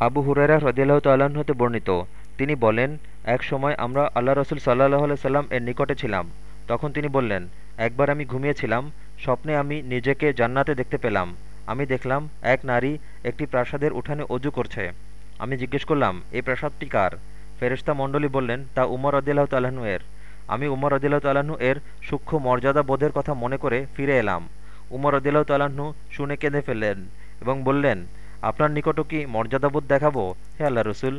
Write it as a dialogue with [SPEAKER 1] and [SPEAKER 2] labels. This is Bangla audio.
[SPEAKER 1] আবু হুরারা হ্রদিয়াল্লাহ তাল্লাহ্ন হতে বর্ণিত। তিনি বলেন, এক সময় আমরা আল্লাহ রসুল সাল্লাহ সাল্লাম এর নিকটে ছিলাম। তখন তিনি বললেন, একবার আমি ঘুমিয়েছিলাম, স্বপ্নে আমি নিজেকে জান্নাতে দেখতে পেলাম। আমি দেখলাম এক নারী একটি প্রাসাদের উঠানে অজু করছে। আমি জিজ্ঞেস করলাম, এই প্রাসাদটি কার? ফেরেশতা মণ্ডলী বললেন, তা উমর রদিল্লাহ তাল্লাহ্ন এর। আমি উমর রদিল্লাহ তাল্লাহ্ন এর সূক্ষ্ম মর্যাদা বোধের কথা মনে করে ফিরে এলাম। উমর রদিল্লাহ তাল্লাহ্ন শুনে কেঁদে ফেললেন এবং বললেন আপনার নিকটও কি মর্যাদাবোধ দেখাবো? হে আল্লাহ রসুল।